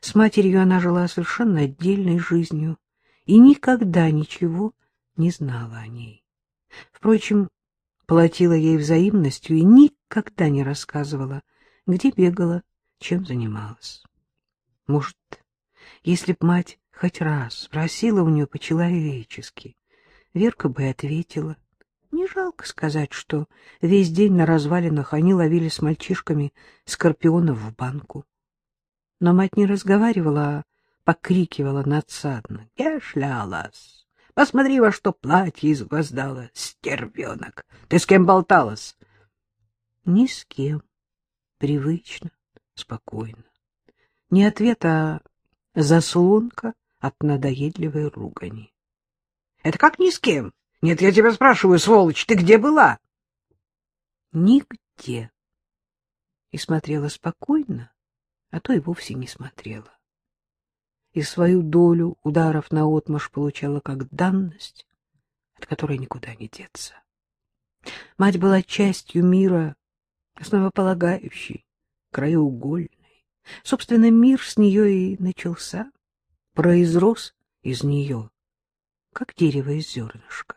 С матерью она жила совершенно отдельной жизнью и никогда ничего не знала о ней. Впрочем, платила ей взаимностью и никогда не рассказывала, где бегала, чем занималась. Может, если б мать хоть раз спросила у нее по-человечески, Верка бы ответила. Не жалко сказать, что весь день на развалинах они ловили с мальчишками скорпионов в банку. Но мать не разговаривала, а покрикивала надсадно. — Я шлялась. Посмотри, во что платье изгвоздала, стервенок. Ты с кем болталась? — Ни с кем. Привычно, спокойно. Не ответ, а заслонка от надоедливой ругани. — Это как ни с кем? Нет, я тебя спрашиваю, сволочь, ты где была? — Нигде. И смотрела спокойно, а то и вовсе не смотрела. И свою долю ударов на отмашь получала как данность, от которой никуда не деться. Мать была частью мира, основополагающей, краеугольной. Собственно, мир с нее и начался, произрос из нее, как дерево из зернышка.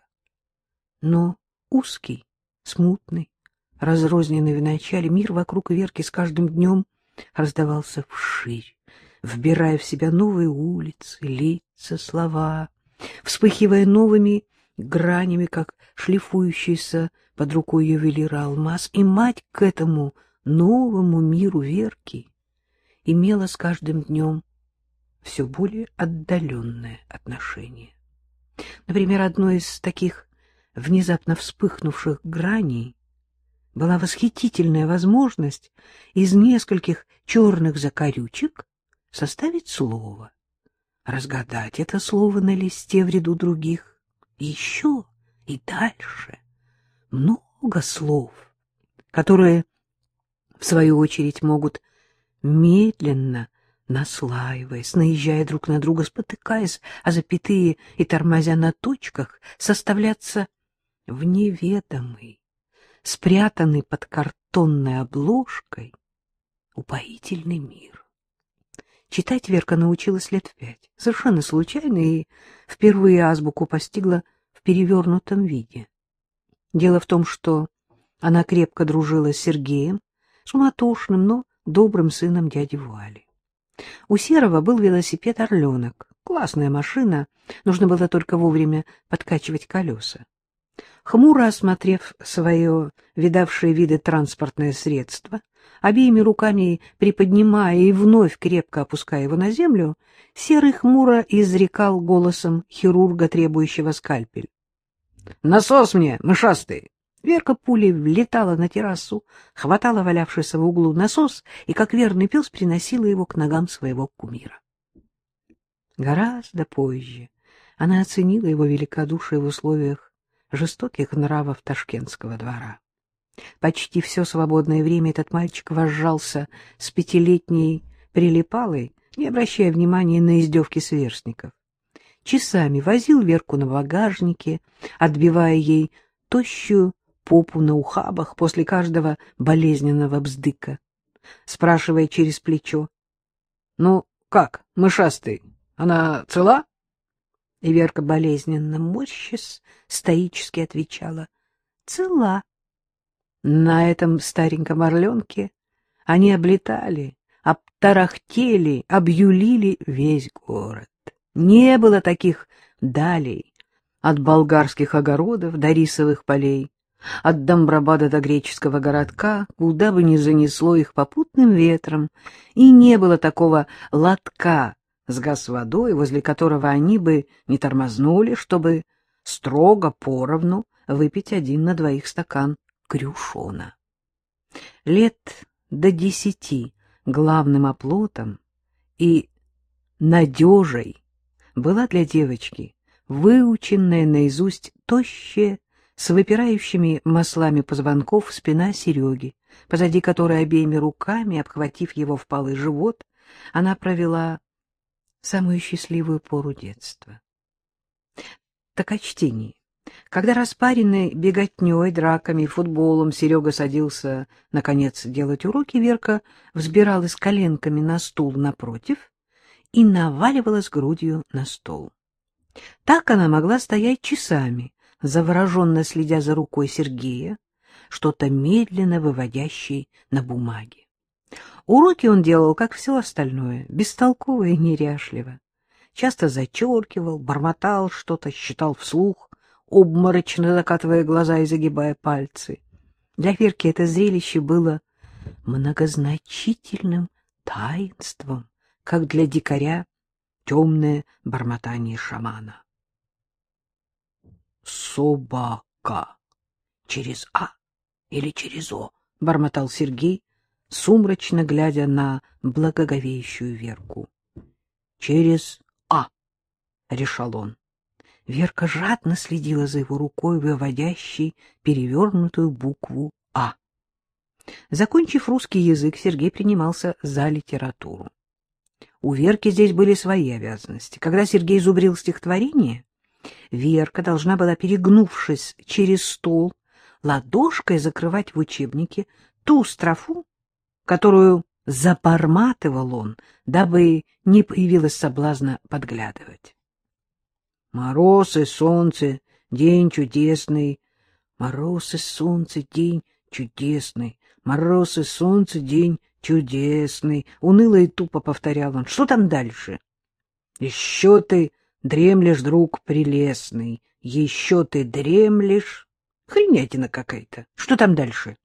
Но узкий, смутный, разрозненный вначале мир вокруг Верки с каждым днем раздавался вширь, вбирая в себя новые улицы, лица, слова, вспыхивая новыми гранями, как шлифующийся под рукой ювелира алмаз, и мать к этому новому миру Верки имела с каждым днем все более отдаленное отношение. Например, одной из таких внезапно вспыхнувших граней была восхитительная возможность из нескольких черных закорючек составить слово, разгадать это слово на листе в ряду других, еще и дальше много слов, которые, в свою очередь, могут медленно, наслаиваясь, наезжая друг на друга, спотыкаясь, а запятые и тормозя на точках, составляться в неведомый, спрятанный под картонной обложкой, упоительный мир. Читать Верка научилась лет в пять, совершенно случайно, и впервые азбуку постигла в перевернутом виде. Дело в том, что она крепко дружила с Сергеем, суматошным, но добрым сыном дяди Вали. У Серого был велосипед «Орленок». Классная машина, нужно было только вовремя подкачивать колеса. Хмуро осмотрев свое видавшее виды транспортное средство, обеими руками приподнимая и вновь крепко опуская его на землю, Серый хмуро изрекал голосом хирурга, требующего скальпель. — Насос мне, мышастый! Верка пулей влетала на террасу, хватала валявшийся в углу насос и, как верный пес, приносила его к ногам своего кумира. Гораздо позже она оценила его великодушие в условиях жестоких нравов ташкентского двора. Почти все свободное время этот мальчик вожжался с пятилетней прилипалой, не обращая внимания на издевки сверстников. Часами возил Верку на багажнике, отбивая ей тощую попу на ухабах после каждого болезненного бздыка, спрашивая через плечо. — Ну, как, мышастый, она цела? И Верка болезненно морщись стоически отвечала. — Цела. На этом стареньком орленке они облетали, обтарахтели, объюлили весь город. Не было таких далей от болгарских огородов до рисовых полей, от Домбрабада до греческого городка, куда бы ни занесло их попутным ветром, и не было такого лотка с газ-водой, возле которого они бы не тормознули, чтобы строго поровну выпить один на двоих стакан крюшона. Лет до десяти главным оплотом и надежей была для девочки выученная наизусть тощая с выпирающими маслами позвонков спина Сереги, позади которой обеими руками, обхватив его впалый живот, она провела самую счастливую пору детства. Так о чтении. Когда распаренный беготней, драками, футболом Серега садился, наконец, делать уроки, Верка взбиралась коленками на стул напротив, и наваливалась грудью на стол. Так она могла стоять часами, завороженно следя за рукой Сергея, что-то медленно выводящей на бумаге. Уроки он делал, как все остальное, бестолково и неряшливо. Часто зачеркивал, бормотал что-то, считал вслух, обморочно закатывая глаза и загибая пальцы. Для Верки это зрелище было многозначительным таинством, как для дикаря темное бормотание шамана. «Собака! Через А или через О?» — бормотал Сергей, сумрачно глядя на благоговеющую Верку. «Через А!» — решал он. Верка жадно следила за его рукой, выводящей перевернутую букву «А». Закончив русский язык, Сергей принимался за литературу. У Верки здесь были свои обязанности. Когда Сергей зубрил стихотворение, Верка должна была, перегнувшись через стол, ладошкой закрывать в учебнике ту строфу, которую запорматывал он, дабы не появилось соблазна подглядывать. Мороз и солнце, день чудесный, мороз и солнце, день чудесный, мороз и солнце, день чудесный, уныло и тупо повторял он. Что там дальше? Еще ты дремлешь, друг прелестный, еще ты дремлешь. Хренятина какая-то. Что там дальше?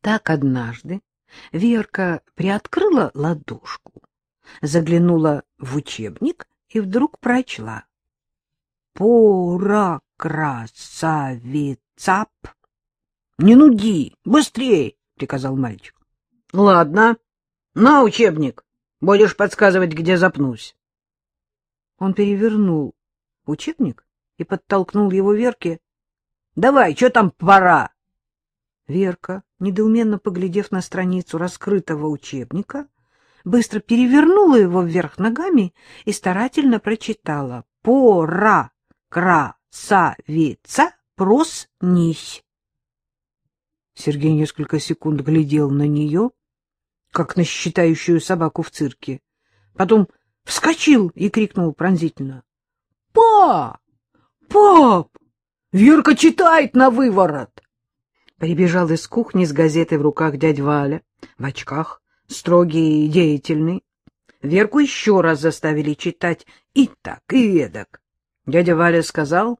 Так однажды Верка приоткрыла ладошку, заглянула в учебник и вдруг прочла. Пора красавицап. — Не нуди, быстрее, — приказал мальчик. — Ладно, на учебник, будешь подсказывать, где запнусь. Он перевернул учебник и подтолкнул его Верке. — Давай, что там пора? Верка, недоуменно поглядев на страницу раскрытого учебника, быстро перевернула его вверх ногами и старательно прочитала «Пора красавица, проснись!» Сергей несколько секунд глядел на нее, как на считающую собаку в цирке. Потом вскочил и крикнул пронзительно. — Пап! Пап! Верка читает на выворот! Прибежал из кухни с газетой в руках дядь Валя, в очках, строгий и деятельный. Верку еще раз заставили читать и так, и эдак. Дядя Валя сказал,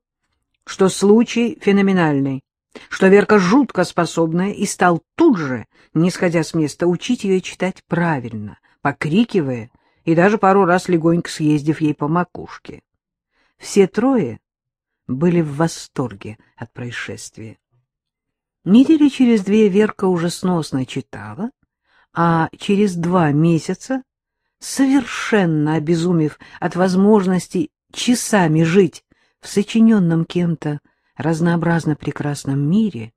что случай феноменальный, что Верка жутко способная, и стал тут же, не сходя с места, учить ее читать правильно, покрикивая и даже пару раз легонько съездив ей по макушке. Все трое были в восторге от происшествия. Недели через две Верка уже сносно читала, а через два месяца, совершенно обезумев от возможности часами жить в сочиненном кем-то разнообразно прекрасном мире,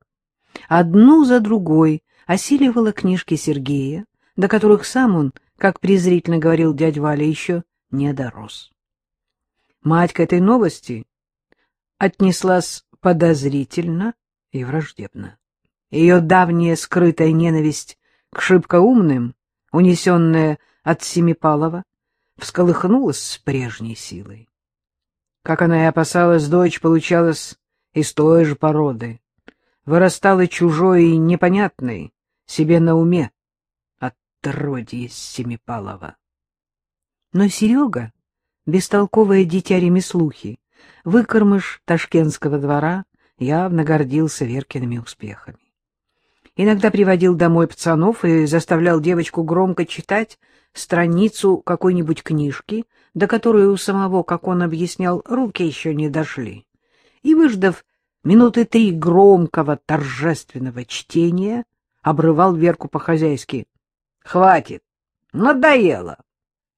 одну за другой осиливала книжки Сергея, до которых сам он, как презрительно говорил дядь Валя, еще не дорос. Мать к этой новости отнеслась подозрительно и враждебно. Ее давняя скрытая ненависть к шибко умным, унесенная от Семипалова, всколыхнулась с прежней силой. Как она и опасалась, дочь получалась из той же породы. Вырастала чужой и непонятной, себе на уме, отродье Семипалова. Но Серега, бестолковое дитя ремеслухи, выкормыш ташкентского двора, явно гордился Веркиными успехами. Иногда приводил домой пацанов и заставлял девочку громко читать страницу какой-нибудь книжки, до которой у самого, как он объяснял, руки еще не дошли. И, выждав минуты три громкого торжественного чтения, обрывал Верку по-хозяйски. — Хватит! Надоело!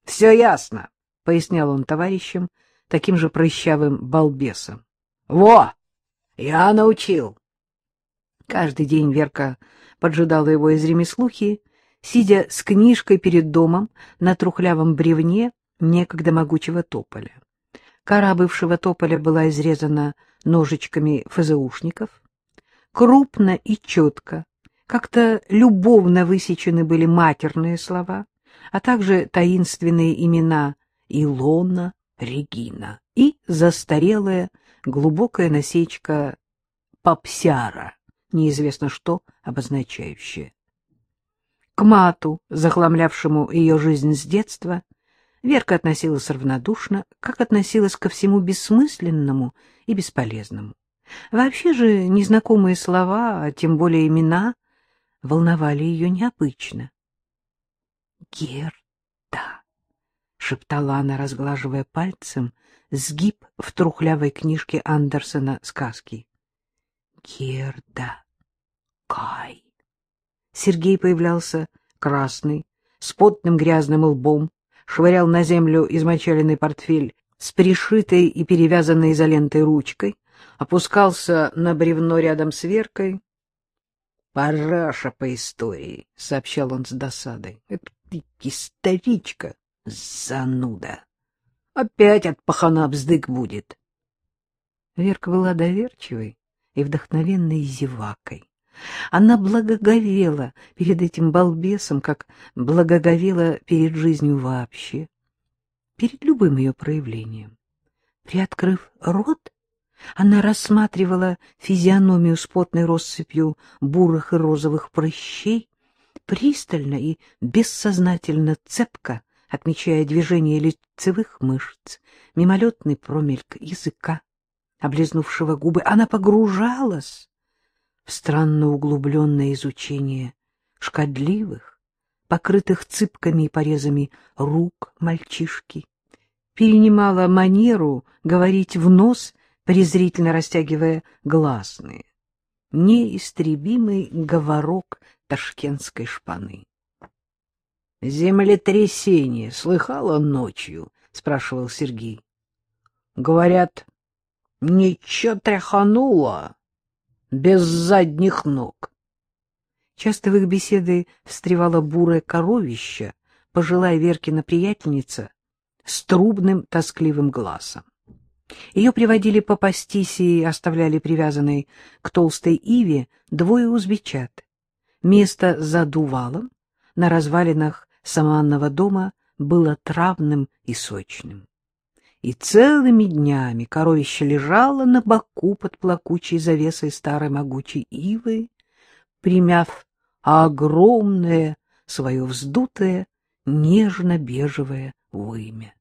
Все ясно! — пояснял он товарищам, таким же прыщавым балбесом. — Во! Я научил! Каждый день Верка поджидала его из ремеслухи, сидя с книжкой перед домом на трухлявом бревне некогда могучего тополя. Кора бывшего тополя была изрезана ножичками ФЗУшников. Крупно и четко, как-то любовно высечены были матерные слова, а также таинственные имена Илона, Регина и застарелая глубокая насечка Попсяра, неизвестно что обозначающее. К мату, захламлявшему ее жизнь с детства, Верка относилась равнодушно, как относилась ко всему бессмысленному и бесполезному. Вообще же незнакомые слова, а тем более имена, волновали ее необычно. — Герда, — шептала она, разглаживая пальцем сгиб в трухлявой книжке Андерсона сказки. — Герда, Кай. Сергей появлялся красный, с потным грязным лбом, швырял на землю измочаленный портфель с пришитой и перевязанной изолентой ручкой, опускался на бревно рядом с Веркой. — Параша по истории, — сообщал он с досадой. — Это историчка, зануда. Опять от пахана бздык будет. Верка была доверчивой и вдохновенной зевакой. Она благоговела перед этим балбесом, как благоговела перед жизнью вообще, перед любым ее проявлением. Приоткрыв рот, она рассматривала физиономию с потной россыпью бурых и розовых прыщей, пристально и бессознательно цепко отмечая движение лицевых мышц, мимолетный промельк языка, облизнувшего губы. Она погружалась в странно углубленное изучение шкодливых, покрытых цыпками и порезами рук мальчишки, перенимала манеру говорить в нос, презрительно растягивая гласные, неистребимый говорок ташкентской шпаны. — Землетрясение слыхала ночью? — спрашивал Сергей. — Говорят, ничего тряхануло без задних ног. Часто в их беседы встревала бурая коровища, пожилая Веркина приятельница, с трубным тоскливым глазом. Ее приводили попастись и оставляли привязанной к толстой иве двое узбечат. Место за дувалом на развалинах саманного дома было травным и сочным и целыми днями коровище лежало на боку под плакучей завесой старой могучей ивы, примяв огромное свое вздутое нежно-бежевое вымя.